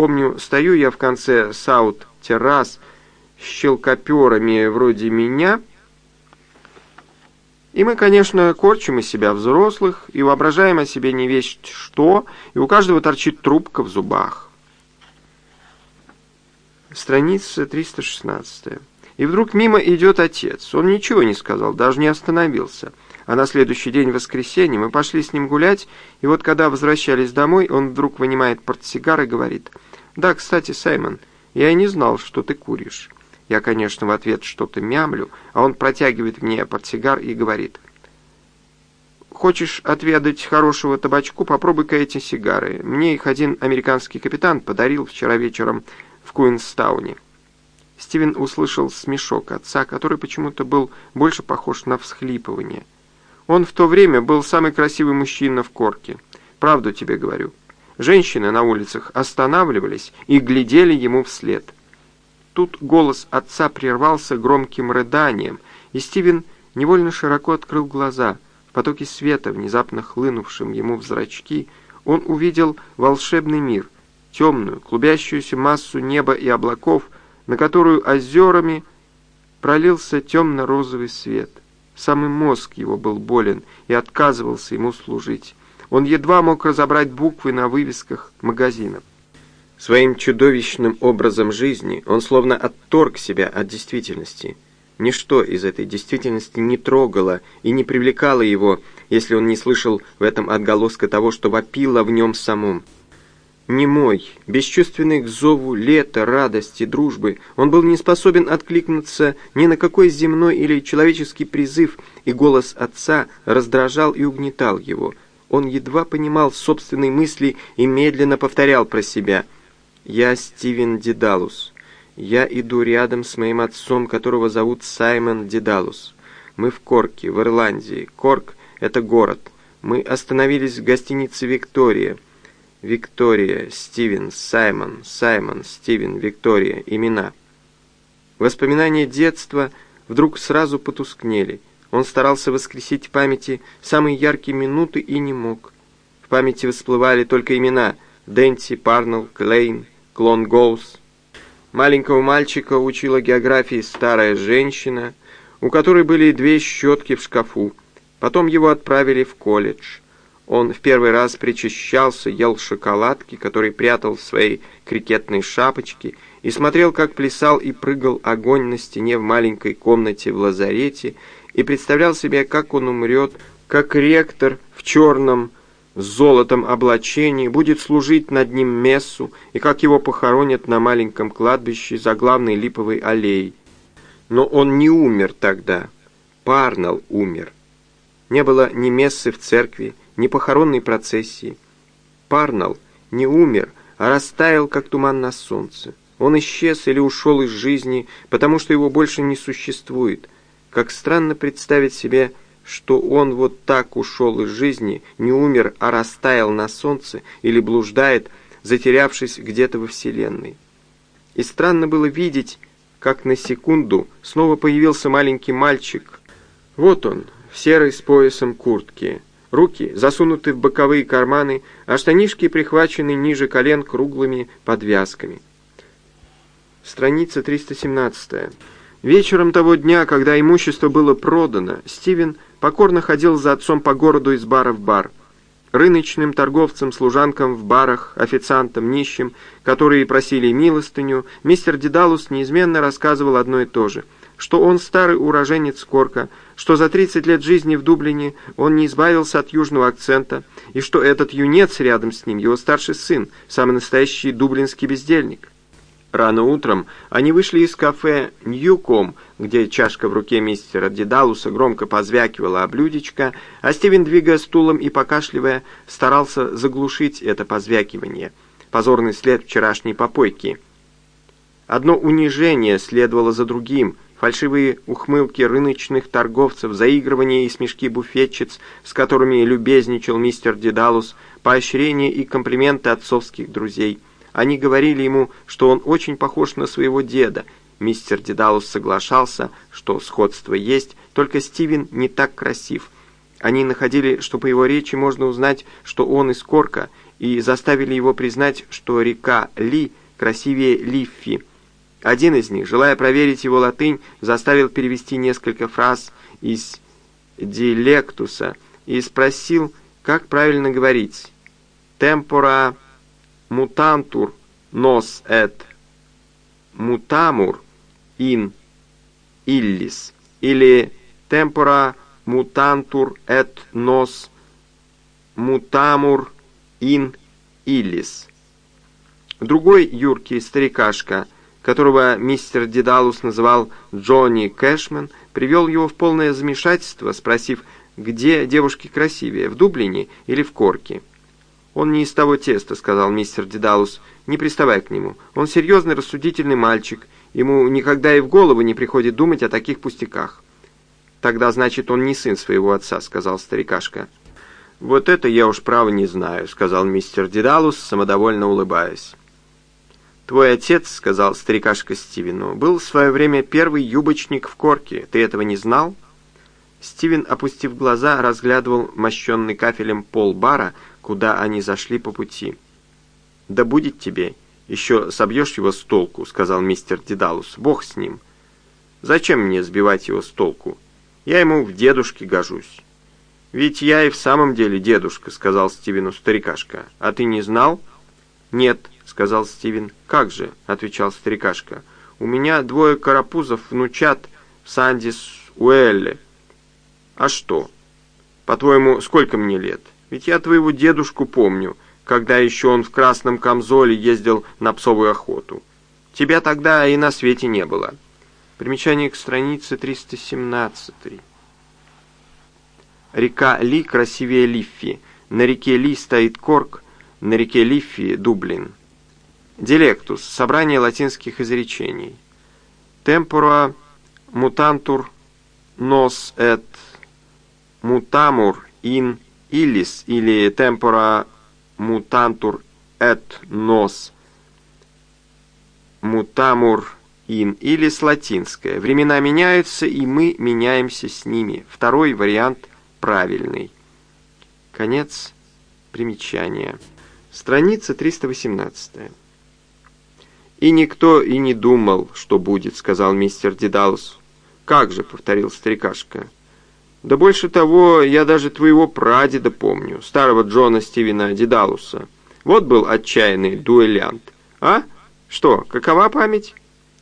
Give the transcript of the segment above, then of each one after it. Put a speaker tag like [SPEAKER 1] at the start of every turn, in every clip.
[SPEAKER 1] Помню, стою я в конце Саут-террас с щелкоперами вроде меня, и мы, конечно, корчим из себя взрослых и воображаем о себе не весть что, и у каждого торчит трубка в зубах. Страница 316. И вдруг мимо идет отец. Он ничего не сказал, даже не остановился. А на следующий день, воскресенье, мы пошли с ним гулять, и вот когда возвращались домой, он вдруг вынимает портсигар и говорит, «Да, кстати, Саймон, я и не знал, что ты куришь». Я, конечно, в ответ что-то мямлю, а он протягивает мне портсигар и говорит, «Хочешь отведать хорошего табачку, попробуй-ка эти сигары. Мне их один американский капитан подарил вчера вечером в Куинстауне». Стивен услышал смешок отца, который почему-то был больше похож на всхлипывание. Он в то время был самый красивый мужчина в Корке. Правду тебе говорю. Женщины на улицах останавливались и глядели ему вслед. Тут голос отца прервался громким рыданием, и Стивен невольно широко открыл глаза. В потоке света, внезапно хлынувшем ему в зрачки, он увидел волшебный мир, темную, клубящуюся массу неба и облаков, на которую озерами пролился темно-розовый свет. Самый мозг его был болен и отказывался ему служить. Он едва мог разобрать буквы на вывесках магазинов. Своим чудовищным образом жизни он словно отторг себя от действительности. Ничто из этой действительности не трогало и не привлекало его, если он не слышал в этом отголоска того, что вопило в нем самом. Немой, бесчувственный к зову лета, радости, дружбы, он был не способен откликнуться ни на какой земной или человеческий призыв, и голос отца раздражал и угнетал его. Он едва понимал собственные мысли и медленно повторял про себя «Я Стивен Дедалус. Я иду рядом с моим отцом, которого зовут Саймон Дедалус. Мы в Корке, в Ирландии. Корк — это город. Мы остановились в гостинице «Виктория». Виктория, Стивен, Саймон, Саймон, Стивен, Виктория, имена. Воспоминания детства вдруг сразу потускнели. Он старался воскресить в памяти самые яркие минуты и не мог. В памяти всплывали только имена Дэнти, Парнелл, Клейн, Клон Гоус. Маленького мальчика учила географии старая женщина, у которой были две щетки в шкафу. Потом его отправили в колледж. Он в первый раз причащался, ел шоколадки, которые прятал в своей крикетной шапочке, и смотрел, как плясал и прыгал огонь на стене в маленькой комнате в лазарете, и представлял себе, как он умрет, как ректор в черном золотом облачении будет служить над ним мессу, и как его похоронят на маленьком кладбище за главной липовой аллеей. Но он не умер тогда. Парнелл умер. Не было ни мессы в церкви, ни похоронной процессии. Парнелл не умер, а растаял, как туман на солнце. Он исчез или ушел из жизни, потому что его больше не существует. Как странно представить себе, что он вот так ушел из жизни, не умер, а растаял на солнце или блуждает, затерявшись где-то во Вселенной. И странно было видеть, как на секунду снова появился маленький мальчик. Вот он, в серой с поясом куртки, Руки засунуты в боковые карманы, а штанишки прихвачены ниже колен круглыми подвязками. Страница 317. Вечером того дня, когда имущество было продано, Стивен покорно ходил за отцом по городу из бара в бар. Рыночным торговцам, служанкам в барах, официантам, нищим, которые просили милостыню, мистер Дедалус неизменно рассказывал одно и то же – что он старый уроженец Корка, что за 30 лет жизни в Дублине он не избавился от южного акцента, и что этот юнец рядом с ним, его старший сын, самый настоящий дублинский бездельник. Рано утром они вышли из кафе «Ньюком», где чашка в руке мистера Дедалуса громко позвякивала о блюдечко, а Стивен, двигая стулом и покашливая, старался заглушить это позвякивание. Позорный след вчерашней попойки. Одно унижение следовало за другим — фальшивые ухмылки рыночных торговцев, заигрывания и смешки буфетчиц, с которыми любезничал мистер Дедалус, поощрения и комплименты отцовских друзей. Они говорили ему, что он очень похож на своего деда. Мистер Дедалус соглашался, что сходство есть, только Стивен не так красив. Они находили, что по его речи можно узнать, что он из Корка, и заставили его признать, что река Ли красивее Лиффи. Один из них, желая проверить его латынь, заставил перевести несколько фраз из диалектуса и спросил, как правильно говорить «tempora mutantur nos et mutamur in illis» или «tempora mutantur et nos mutamur in illis». Другой юркий старикашка, которого мистер Дедалус называл Джонни Кэшмен, привел его в полное замешательство, спросив, где девушки красивее, в Дублине или в Корке. «Он не из того теста», — сказал мистер Дедалус, — «не приставай к нему. Он серьезный, рассудительный мальчик. Ему никогда и в голову не приходит думать о таких пустяках». «Тогда, значит, он не сын своего отца», — сказал старикашка. «Вот это я уж право не знаю», — сказал мистер Дедалус, самодовольно улыбаясь. «Твой отец, — сказал старикашка Стивену, — был в свое время первый юбочник в корке. Ты этого не знал?» Стивен, опустив глаза, разглядывал мощенный кафелем пол бара, куда они зашли по пути. «Да будет тебе. Еще собьешь его с толку», — сказал мистер Дедалус. «Бог с ним. Зачем мне сбивать его с толку? Я ему в дедушке гожусь». «Ведь я и в самом деле дедушка», — сказал Стивену старикашка. «А ты не знал?» «Нет», сказал Стивен. «Как же?» — отвечал старикашка. «У меня двое карапузов внучат в Сандис-Уэлле». «А что? По-твоему, сколько мне лет? Ведь я твоего дедушку помню, когда еще он в красном камзоле ездил на псовую охоту. Тебя тогда и на свете не было». Примечание к странице 317. Река Ли красивее Лиффи. На реке Ли стоит Корк, на реке Лиффи – Дублин. Delectus – собрание латинских изречений. Tempora mutantur nos et mutamur in illis или tempora mutantur et nos mutamur in illis латинское. Времена меняются, и мы меняемся с ними. Второй вариант правильный. Конец примечания. Страница 318. «И никто и не думал, что будет», — сказал мистер Дедалус. «Как же», — повторил старикашка. «Да больше того, я даже твоего прадеда помню, старого Джона Стивена Дедалуса. Вот был отчаянный дуэлянт. А? Что, какова память?»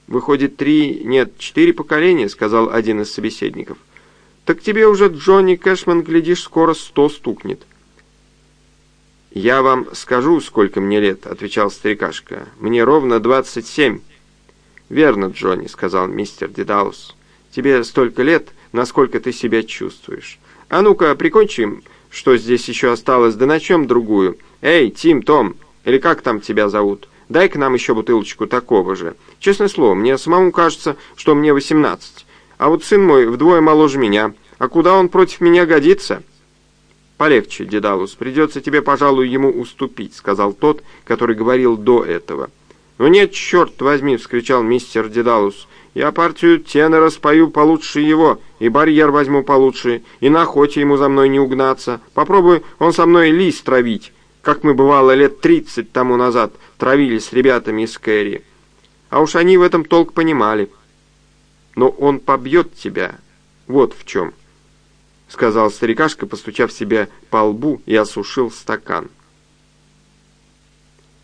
[SPEAKER 1] «Выходит, три, нет, четыре поколения», — сказал один из собеседников. «Так тебе уже Джонни Кэшман, глядишь, скоро сто стукнет». «Я вам скажу, сколько мне лет», — отвечал старикашка. «Мне ровно двадцать семь». «Верно, Джонни», — сказал мистер Дедаус. «Тебе столько лет, насколько ты себя чувствуешь. А ну-ка, прикончим, что здесь еще осталось, да на чем другую. Эй, Тим, Том, или как там тебя зовут? Дай-ка нам еще бутылочку такого же. Честное слово, мне самому кажется, что мне восемнадцать. А вот сын мой вдвое моложе меня. А куда он против меня годится?» «Полегче, Дедалус, придется тебе, пожалуй, ему уступить», — сказал тот, который говорил до этого. «Ну нет, черт возьми!» — вскричал мистер Дедалус. «Я партию тенора спою получше его, и барьер возьму получше, и на охоте ему за мной не угнаться. Попробуй он со мной лист травить, как мы, бывало, лет тридцать тому назад травили с ребятами из Кэрри. А уж они в этом толк понимали. Но он побьет тебя. Вот в чем». — сказал старикашка, постучав себе по лбу и осушил стакан.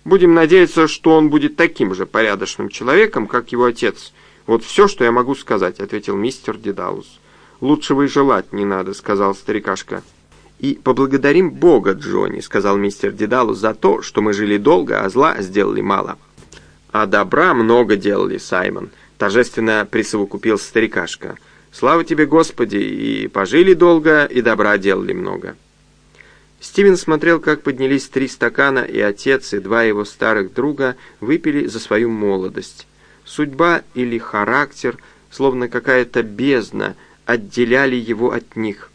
[SPEAKER 1] «Будем надеяться, что он будет таким же порядочным человеком, как его отец. Вот все, что я могу сказать», — ответил мистер Дедаус. «Лучшего и желать не надо», — сказал старикашка. «И поблагодарим Бога, Джонни», — сказал мистер Дедалус, «за то, что мы жили долго, а зла сделали мало». «А добра много делали, Саймон», — торжественно присовокупил старикашка. Слава тебе, Господи, и пожили долго, и добра делали много». Стивен смотрел, как поднялись три стакана, и отец, и два его старых друга выпили за свою молодость. Судьба или характер, словно какая-то бездна, отделяли его от них.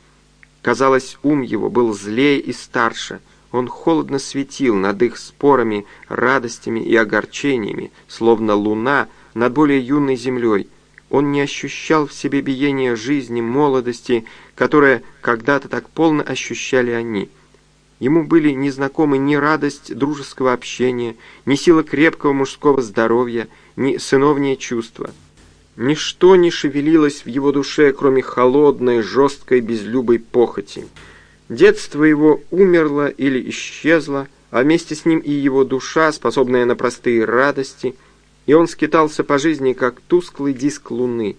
[SPEAKER 1] Казалось, ум его был злее и старше. Он холодно светил над их спорами, радостями и огорчениями, словно луна над более юной землей — он не ощущал в себе биения жизни, молодости, которое когда-то так полно ощущали они. Ему были незнакомы ни радость дружеского общения, ни сила крепкого мужского здоровья, ни сыновнее чувства. Ничто не шевелилось в его душе, кроме холодной, жесткой, безлюбой похоти. Детство его умерло или исчезло, а вместе с ним и его душа, способная на простые радости, и он скитался по жизни, как тусклый диск луны.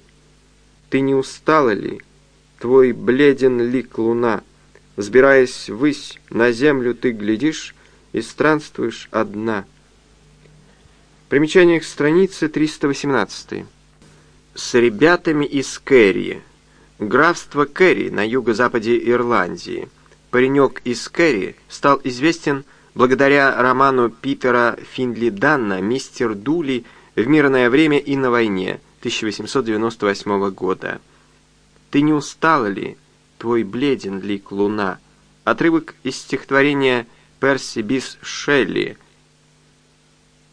[SPEAKER 1] Ты не устала ли? Твой бледен лик луна. Взбираясь ввысь, на землю ты глядишь и странствуешь одна. Примечание к странице 318. С ребятами из Керри. Графство Керри на юго-западе Ирландии. Паренек из Керри стал известен благодаря роману Питера Финдли Данна «Мистер Дули» в мирное время и на войне 1898 года. «Ты не устала ли? Твой бледен лик луна?» Отрывок из стихотворения Перси Бис Шелли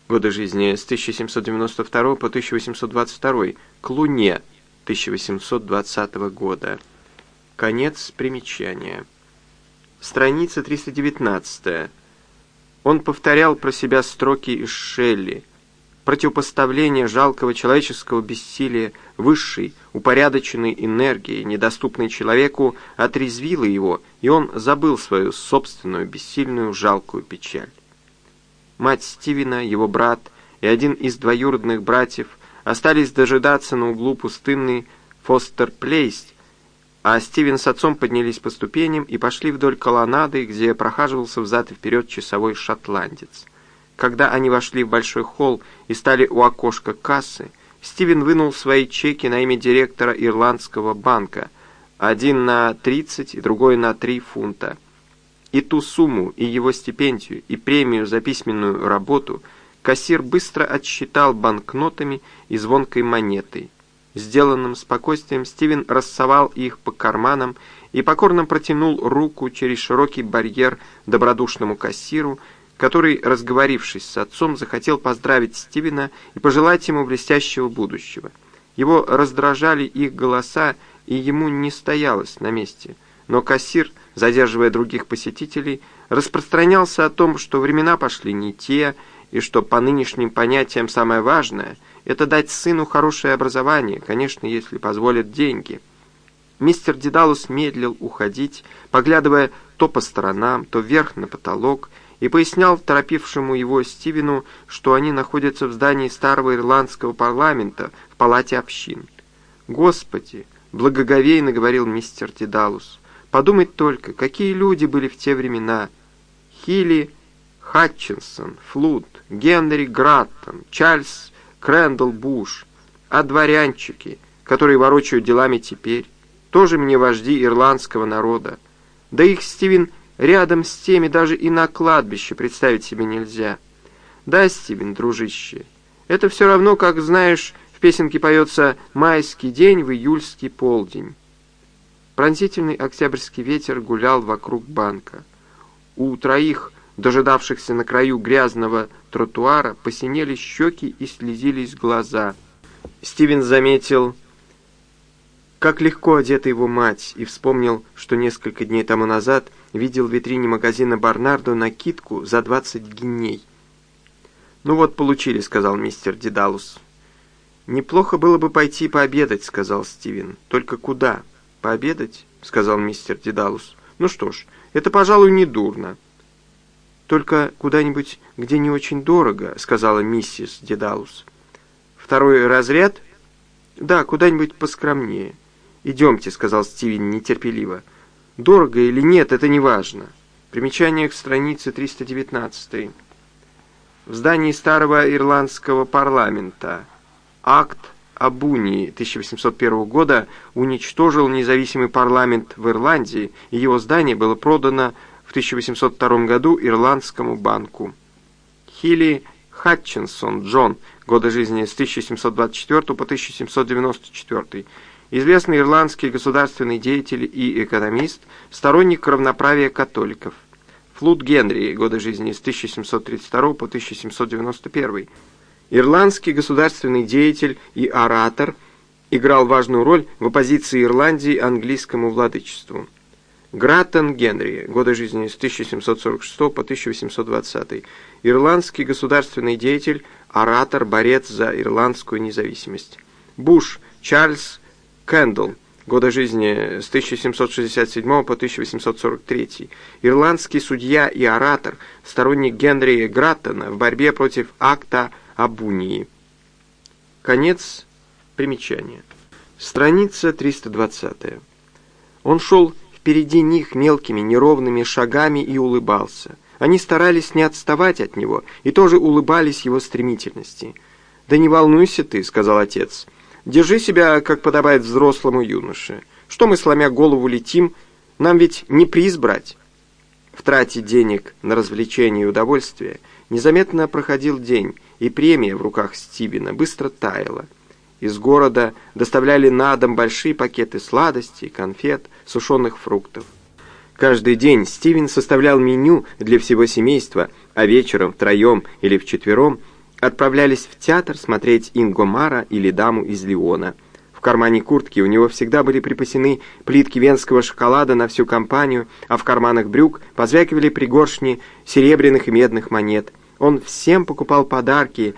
[SPEAKER 1] годы жизни с 1792 по 1822 к Луне 1820 года. Конец примечания. Страница 319. Он повторял про себя строки из Шелли. Противопоставление жалкого человеческого бессилия высшей, упорядоченной энергии, недоступной человеку, отрезвило его, и он забыл свою собственную бессильную жалкую печаль. Мать Стивена, его брат и один из двоюродных братьев остались дожидаться на углу пустынный Фостер-Плейс, а Стивен с отцом поднялись по ступеням и пошли вдоль колоннады, где прохаживался взад и вперед часовой шотландец. Когда они вошли в большой холл и стали у окошка кассы, Стивен вынул свои чеки на имя директора Ирландского банка, один на 30 и другой на 3 фунта. И ту сумму, и его стипендию, и премию за письменную работу кассир быстро отсчитал банкнотами и звонкой монетой. Сделанным спокойствием Стивен рассовал их по карманам и покорно протянул руку через широкий барьер добродушному кассиру, который, разговорившись с отцом, захотел поздравить Стивена и пожелать ему блестящего будущего. Его раздражали их голоса, и ему не стоялось на месте. Но кассир, задерживая других посетителей, распространялся о том, что времена пошли не те, и что по нынешним понятиям самое важное — это дать сыну хорошее образование, конечно, если позволят деньги. Мистер Дедалус медлил уходить, поглядывая то по сторонам, то вверх на потолок, и пояснял торопившему его Стивену, что они находятся в здании старого ирландского парламента в палате общин. «Господи!» — благоговейно говорил мистер Дедалус. «Подумать только, какие люди были в те времена! Хилли Хатчинсон, Флуд, Генри Граттон, Чарльз Крэндалл Буш, а дворянчики, которые ворочают делами теперь, тоже мне вожди ирландского народа. Да их, Стивен, рядом с теми даже и на кладбище представить себе нельзя. Да, Стивен, дружище, это все равно, как, знаешь, в песенке поется «Майский день в июльский полдень». Пронзительный октябрьский ветер гулял вокруг банка. У троих дожидавшихся на краю грязного тротуара, посинели щеки и слезились глаза. Стивен заметил, как легко одета его мать, и вспомнил, что несколько дней тому назад видел в витрине магазина Барнардо накидку за 20 гиней. «Ну вот, получили», — сказал мистер Дедалус. «Неплохо было бы пойти пообедать», — сказал Стивен. «Только куда?» «Пообедать?» — сказал мистер Дедалус. «Ну что ж, это, пожалуй, не дурно». «Только куда-нибудь, где не очень дорого», — сказала миссис Дедалус. «Второй разряд?» «Да, куда-нибудь поскромнее». «Идемте», — сказал Стивен нетерпеливо. «Дорого или нет, это не важно». Примечание к странице 319. В здании старого ирландского парламента. Акт об унии 1801 года уничтожил независимый парламент в Ирландии, и его здание было продано в 1802 году Ирландскому банку. Хилли Хатчинсон Джон, годы жизни с 1724 по 1794, известный ирландский государственный деятель и экономист, сторонник равноправия католиков. Флуд Генри, годы жизни с 1732 по 1791, ирландский государственный деятель и оратор, играл важную роль в оппозиции Ирландии английскому владычеству. Граттон Генри, годы жизни с 1746 по 1820, ирландский государственный деятель, оратор, борец за ирландскую независимость. Буш Чарльз Кэндалл, годы жизни с 1767 по 1843, ирландский судья и оратор, сторонник Генри Граттона в борьбе против акта Абунии. Конец примечания. Страница 320. Он шел впереди них мелкими неровными шагами и улыбался. Они старались не отставать от него и тоже улыбались его стремительности. «Да не волнуйся ты», — сказал отец. «Держи себя, как подобает взрослому юноше. Что мы, сломя голову, летим? Нам ведь не приз брать». В трате денег на развлечения и удовольствие незаметно проходил день, и премия в руках Стивена быстро таяла. Из города доставляли на дом большие пакеты сладостей, конфет, сушеных фруктов. Каждый день Стивен составлял меню для всего семейства, а вечером втроем или вчетвером отправлялись в театр смотреть Ингомара или даму из Леона. В кармане куртки у него всегда были припасены плитки венского шоколада на всю компанию, а в карманах брюк позвякивали пригоршни серебряных и медных монет. Он всем покупал подарки,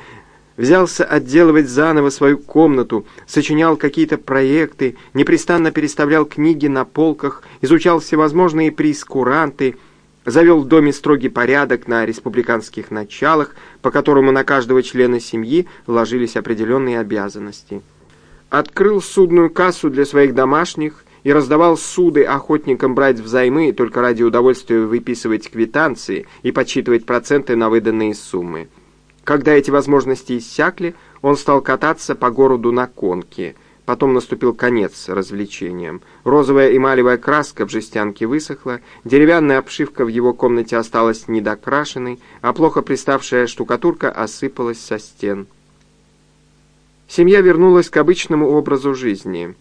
[SPEAKER 1] взялся отделывать заново свою комнату, сочинял какие-то проекты, непрестанно переставлял книги на полках, изучал всевозможные прескуранты, завел в доме строгий порядок на республиканских началах, по которому на каждого члена семьи ложились определенные обязанности. Открыл судную кассу для своих домашних и раздавал суды охотникам брать взаймы только ради удовольствия выписывать квитанции и подсчитывать проценты на выданные суммы. Когда эти возможности иссякли, он стал кататься по городу на конке. Потом наступил конец развлечениям. Розовая эмалевая краска в жестянке высохла, деревянная обшивка в его комнате осталась недокрашенной, а плохо приставшая штукатурка осыпалась со стен. Семья вернулась к обычному образу жизни.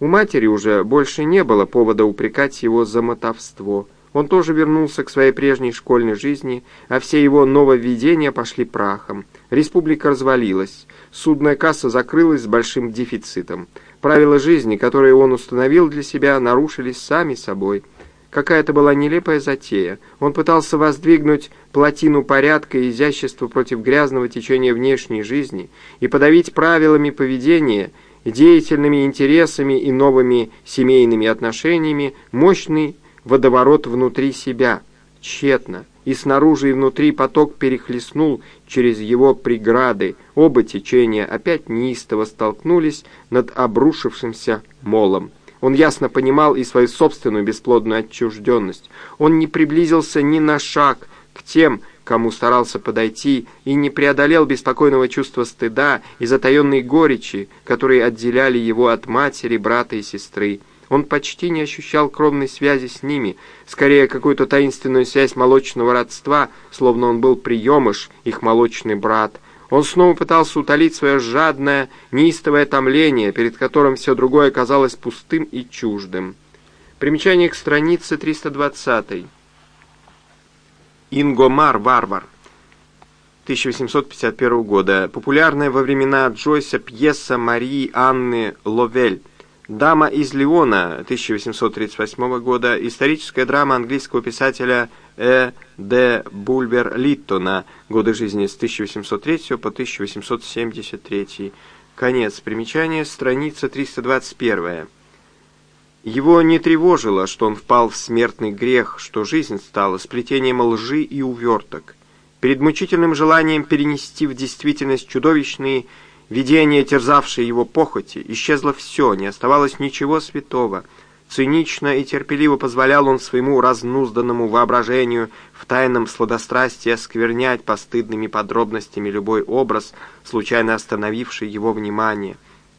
[SPEAKER 1] У матери уже больше не было повода упрекать его за мотовство – он тоже вернулся к своей прежней школьной жизни, а все его нововведения пошли прахом. Республика развалилась, судная касса закрылась с большим дефицитом. Правила жизни, которые он установил для себя, нарушились сами собой. Какая-то была нелепая затея. Он пытался воздвигнуть плотину порядка и изящества против грязного течения внешней жизни и подавить правилами поведения, деятельными интересами и новыми семейными отношениями мощный водоворот внутри себя. Тщетно. И снаружи, и внутри поток перехлестнул через его преграды. Оба течения опять неистово столкнулись над обрушившимся молом. Он ясно понимал и свою собственную бесплодную отчужденность. Он не приблизился ни на шаг к тем, кому старался подойти, и не преодолел беспокойного чувства стыда и затаенной горечи, которые отделяли его от матери, брата и сестры. Он почти не ощущал кровной связи с ними, скорее какую-то таинственную связь молочного родства, словно он был приемыш, их молочный брат. Он снова пытался утолить свое жадное, неистовое томление, перед которым все другое казалось пустым и чуждым. Примечание к странице 320. Ингомар Варвар. 1851 года. Популярная во времена Джойса пьеса Марии Анны Ловель. «Дама из Леона» 1838 года, историческая драма английского писателя Э. Д. Бульвер Литтона, годы жизни с 1803 по 1873. Конец примечания, страница 321. Его не тревожило, что он впал в смертный грех, что жизнь стала сплетением лжи и уверток. Перед мучительным желанием перенести в действительность чудовищные Видение, терзавшее его похоти, исчезло все, не оставалось ничего святого. Цинично и терпеливо позволял он своему разнузданному воображению в тайном сладострастии осквернять постыдными подробностями любой образ, случайно остановивший его внимание.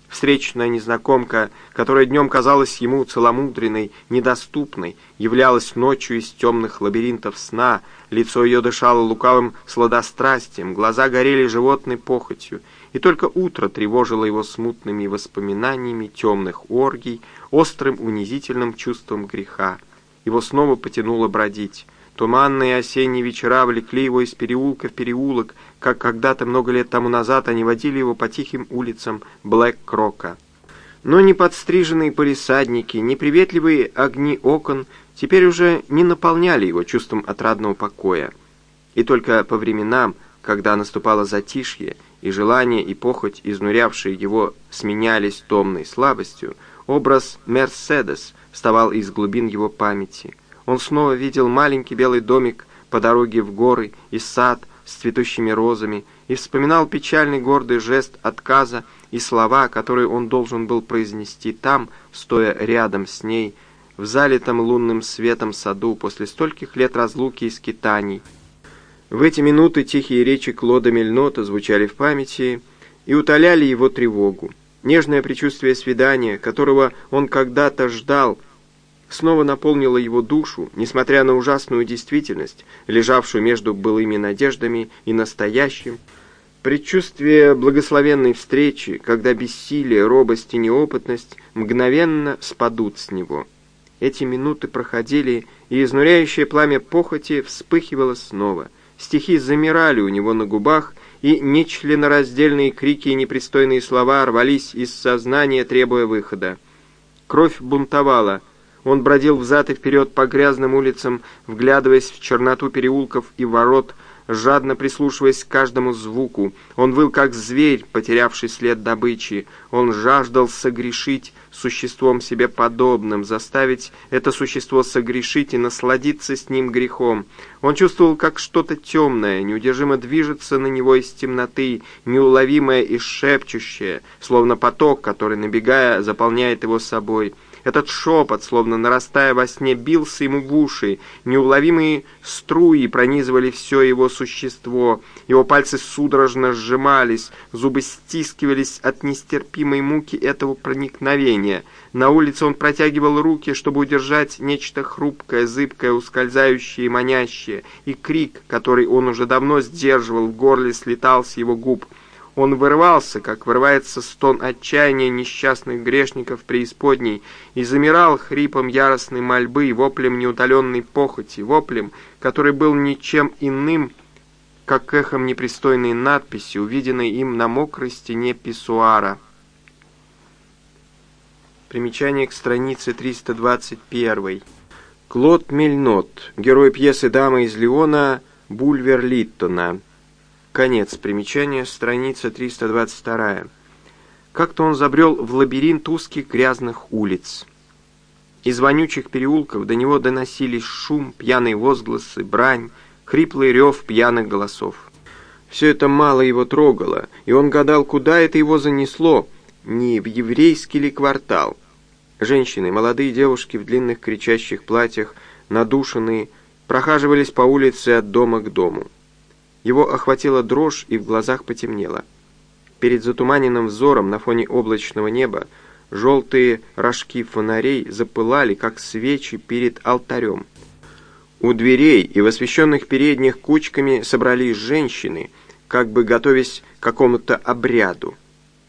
[SPEAKER 1] Встречная незнакомка, которая днем казалась ему целомудренной, недоступной, являлась ночью из темных лабиринтов сна, лицо ее дышало лукавым сладострастием, глаза горели животной похотью — и только утро тревожило его смутными воспоминаниями темных оргий, острым унизительным чувством греха. Его снова потянуло бродить. Туманные осенние вечера влекли его из переулка в переулок, как когда-то много лет тому назад они водили его по тихим улицам Блэк-Крока. Но ни подстриженные полисадники, ни приветливые огни окон теперь уже не наполняли его чувством отрадного покоя. И только по временам, когда наступало затишье, и желание и похоть, изнурявшие его, сменялись томной слабостью, образ «Мерседес» вставал из глубин его памяти. Он снова видел маленький белый домик по дороге в горы и сад с цветущими розами, и вспоминал печальный гордый жест отказа и слова, которые он должен был произнести там, стоя рядом с ней, в залитом лунным светом саду после стольких лет разлуки и скитаний. В эти минуты тихие речи Клода Мельнота звучали в памяти и утоляли его тревогу. Нежное предчувствие свидания, которого он когда-то ждал, снова наполнило его душу, несмотря на ужасную действительность, лежавшую между былыми надеждами и настоящим. Предчувствие благословенной встречи, когда бессилие, робость и неопытность мгновенно спадут с него. Эти минуты проходили, и изнуряющее пламя похоти вспыхивало снова. Стихи замирали у него на губах, и нечленораздельные крики и непристойные слова рвались из сознания, требуя выхода. Кровь бунтовала. Он бродил взад и вперед по грязным улицам, вглядываясь в черноту переулков и ворот, жадно прислушиваясь к каждому звуку. Он выл, как зверь, потерявший след добычи. Он жаждал согрешить существом себе подобным, заставить это существо согрешить и насладиться с ним грехом. Он чувствовал, как что-то темное, неудержимо движется на него из темноты, неуловимое и шепчущее, словно поток, который, набегая, заполняет его собой. Этот шепот, словно нарастая во сне, бился ему в уши. Неуловимые струи пронизывали все его существо. Его пальцы судорожно сжимались, зубы стискивались от нестерпимой муки этого проникновения. На улице он протягивал руки, чтобы удержать нечто хрупкое, зыбкое, ускользающее и манящее. И крик, который он уже давно сдерживал, в горле слетал с его губ — он вырывался, как вырывается стон отчаяния несчастных грешников преисподней, и замирал хрипом яростной мольбы воплем неутоленной похоти, воплем, который был ничем иным, как эхом непристойной надписи, увиденной им на мокрой стене писсуара. Примечание к странице 321. Клод Мельнот, герой пьесы «Дама из Леона» Бульвер Литтона. Конец примечания, страница 322. Как-то он забрел в лабиринт узких грязных улиц. Из вонючих переулков до него доносились шум, пьяные возгласы, брань, хриплый рев пьяных голосов. Все это мало его трогало, и он гадал, куда это его занесло, не в еврейский ли квартал. Женщины, молодые девушки в длинных кричащих платьях, надушенные, прохаживались по улице от дома к дому. Его охватила дрожь и в глазах потемнело. Перед затуманенным взором на фоне облачного неба желтые рожки фонарей запылали, как свечи перед алтарем. У дверей и в освещенных передних кучками собрались женщины, как бы готовясь к какому-то обряду.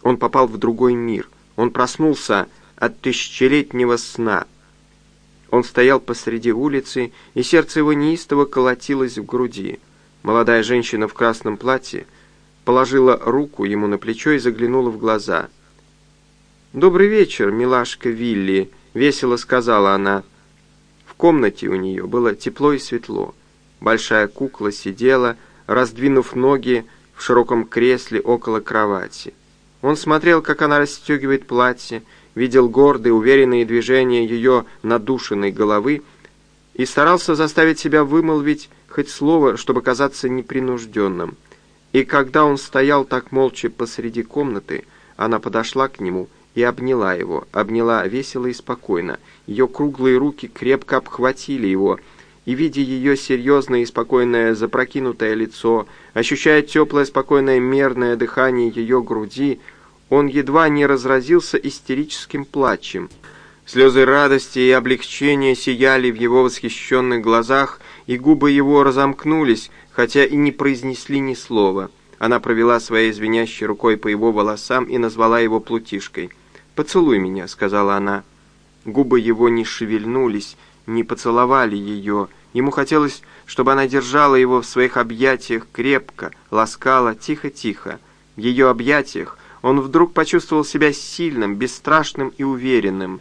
[SPEAKER 1] Он попал в другой мир. Он проснулся от тысячелетнего сна. Он стоял посреди улицы, и сердце его неистово колотилось в груди. Молодая женщина в красном платье положила руку ему на плечо и заглянула в глаза. «Добрый вечер, милашка Вилли», — весело сказала она. В комнате у нее было тепло и светло. Большая кукла сидела, раздвинув ноги в широком кресле около кровати. Он смотрел, как она расстегивает платье, видел гордые, уверенные движения ее надушенной головы и старался заставить себя вымолвить хоть слово, чтобы казаться непринужденным. И когда он стоял так молча посреди комнаты, она подошла к нему и обняла его, обняла весело и спокойно. Ее круглые руки крепко обхватили его, и, видя ее серьезное и спокойное запрокинутое лицо, ощущая теплое, спокойное, мерное дыхание ее груди, он едва не разразился истерическим плачем. Слезы радости и облегчения сияли в его восхищенных глазах, и губы его разомкнулись, хотя и не произнесли ни слова. Она провела своей звенящей рукой по его волосам и назвала его плутишкой. «Поцелуй меня», — сказала она. Губы его не шевельнулись, не поцеловали ее. Ему хотелось, чтобы она держала его в своих объятиях крепко, ласкала тихо-тихо. В ее объятиях он вдруг почувствовал себя сильным, бесстрашным и уверенным.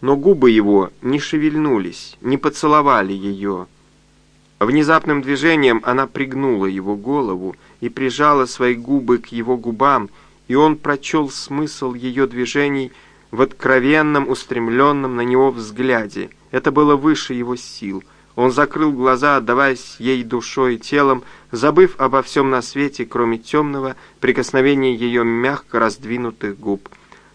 [SPEAKER 1] Но губы его не шевельнулись, не поцеловали ее. Внезапным движением она пригнула его голову и прижала свои губы к его губам, и он прочел смысл ее движений в откровенном, устремленном на него взгляде. Это было выше его сил. Он закрыл глаза, отдаваясь ей душой и телом, забыв обо всем на свете, кроме темного прикосновения ее мягко раздвинутых губ.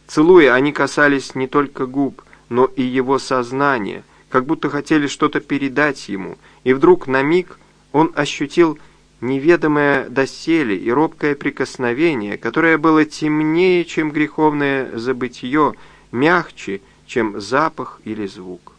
[SPEAKER 1] Целуя, они касались не только губ, но и его сознания, как будто хотели что-то передать ему, и вдруг на миг он ощутил неведомое доселе и робкое прикосновение, которое было темнее, чем греховное забытье, мягче, чем запах или звук.